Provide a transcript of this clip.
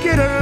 get around.